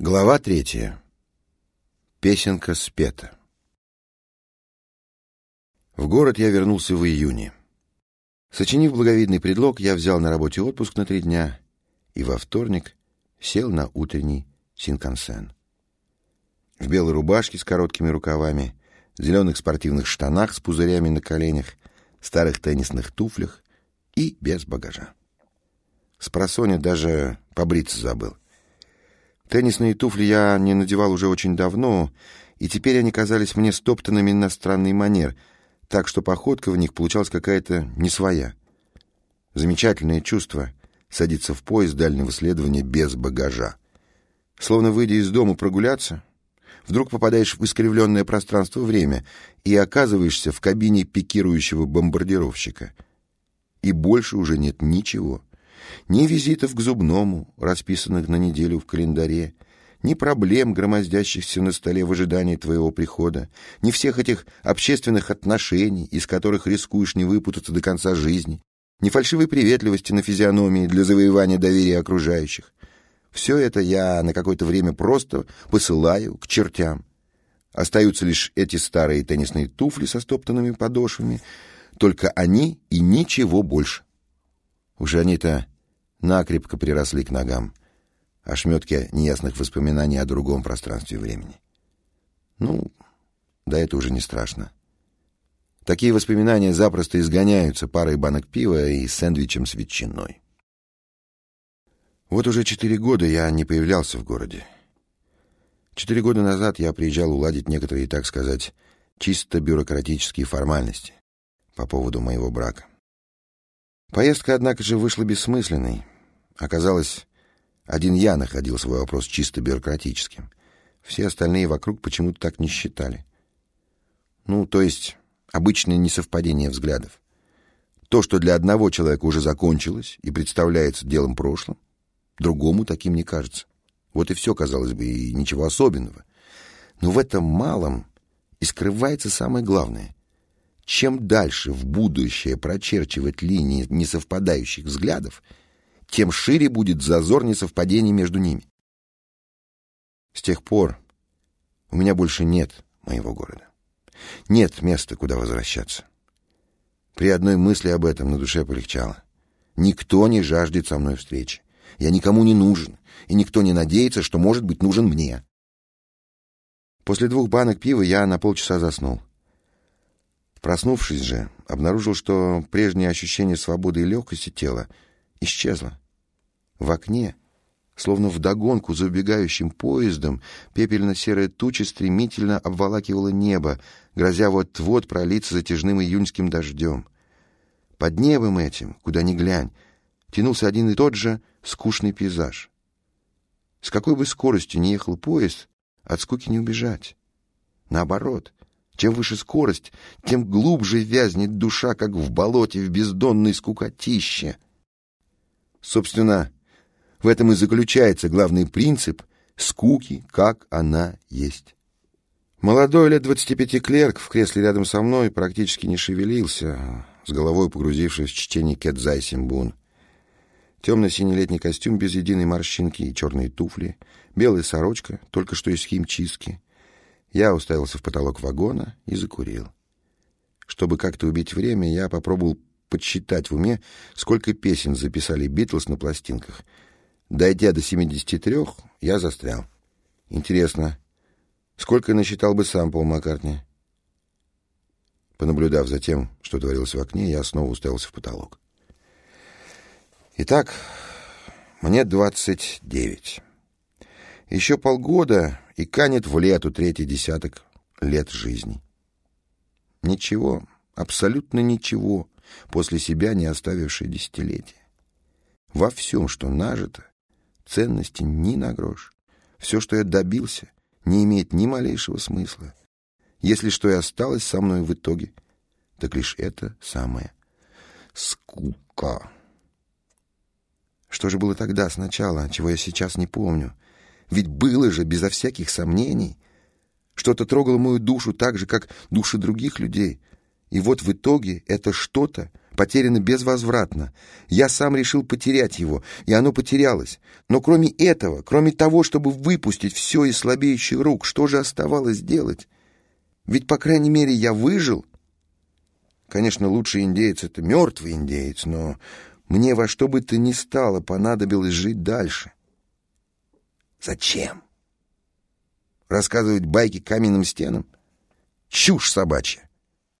Глава третья. Песенка спета. В город я вернулся в июне. Сочинив благовидный предлог, я взял на работе отпуск на три дня и во вторник сел на утренний синкансен. В белой рубашке с короткими рукавами, зеленых спортивных штанах с пузырями на коленях, старых теннисных туфлях и без багажа. С просоня даже побриться забыл — Теннисные туфли я не надевал уже очень давно, и теперь они казались мне стоптанными на странный манер, так что походка в них получалась какая-то не своя. Замечательное чувство — садиться в поезд дальнего следования без багажа. Словно выйдя из дома прогуляться, вдруг попадаешь в искривленное пространство-время и оказываешься в кабине пикирующего бомбардировщика. И больше уже нет ничего — ни визитов к зубному, расписанных на неделю в календаре, ни проблем, громоздящихся на столе в ожидании твоего прихода, ни всех этих общественных отношений, из которых рискуешь не выпутаться до конца жизни, ни фальшивой приветливости на физиономии для завоевания доверия окружающих. Все это я на какое-то время просто посылаю к чертям. Остаются лишь эти старые теннисные туфли со стоптанными подошвами, только они и ничего больше. Уже они-то накрепко приросли к ногам, ошметки неясных воспоминаний о другом пространстве времени. Ну, да это уже не страшно. Такие воспоминания запросто изгоняются парой банок пива и сэндвичем с ветчиной. Вот уже четыре года я не появлялся в городе. Четыре года назад я приезжал уладить некоторые, так сказать, чисто бюрократические формальности по поводу моего брака. Поездка, однако же, вышла бессмысленной. Оказалось, один я находил свой вопрос чисто бюрократическим. Все остальные вокруг почему-то так не считали. Ну, то есть, обычное несовпадение взглядов. То, что для одного человека уже закончилось и представляется делом прошлым, другому таким не кажется. Вот и все, казалось бы, и ничего особенного. Но в этом малом и скрывается самое главное. Чем дальше в будущее прочерчивать линии несовпадающих взглядов, тем шире будет зазор несовпадений между ними. С тех пор у меня больше нет моего города. Нет места, куда возвращаться. При одной мысли об этом на душе полегчало. Никто не жаждет со мной встречи. Я никому не нужен, и никто не надеется, что может быть нужен мне. После двух банок пива я на полчаса заснул. Проснувшись же, обнаружил, что прежнее ощущение свободы и легкости тела исчезло. В окне, словно вдогонку за убегающим поездом, пепельно-серая туча стремительно обволакивала небо, грозя вот-вот пролиться затяжным июньским дождем. Под небом этим, куда ни глянь, тянулся один и тот же скучный пейзаж. С какой бы скоростью ни ехал поезд, от скуки не убежать. Наоборот, чем выше скорость, тем глубже вязнет душа, как в болоте в бездонной скукотище. Собственно, в этом и заключается главный принцип скуки, как она есть. Молодой лет двадцати пяти клерк в кресле рядом со мной практически не шевелился, с головой погрузившись в чтение Кэдзай Симбун. Темно-синий летний костюм без единой морщинки и черные туфли, белая сорочка, только что из химчистки — я уставился в потолок вагона и закурил. Чтобы как-то убить время, я попробовал подсчитать в уме, сколько песен записали Битлз на пластинках. Дойдя до 73, я застрял. Интересно, сколько насчитал бы сам Пол Маккартни? Понаблюдав за тем, что творилось в окне, я снова уставился в потолок. Итак, мне 29. Еще полгода, и канет в лету третий десяток лет жизни. Ничего, абсолютно ничего, после себя не оставившее десятилетия. Во всем, что нажито, ценности ни на грош. Все, что я добился, не имеет ни малейшего смысла. Если что и осталось со мной в итоге, так лишь это самое скука. Что же было тогда сначала, чего я сейчас не помню — ведь было же, безо всяких сомнений. Что-то трогало мою душу так же, как души других людей. И вот в итоге это что-то потеряно безвозвратно. Я сам решил потерять его, и оно потерялось. Но кроме этого, кроме того, чтобы выпустить все из слабеющих рук, что же оставалось делать? Ведь, по крайней мере, я выжил. Конечно, лучший индеец — это мертвый индеец, но мне во что бы то ни стало понадобилось жить дальше. Зачем? Рассказывать байки каменным стенам? Чушь собачья.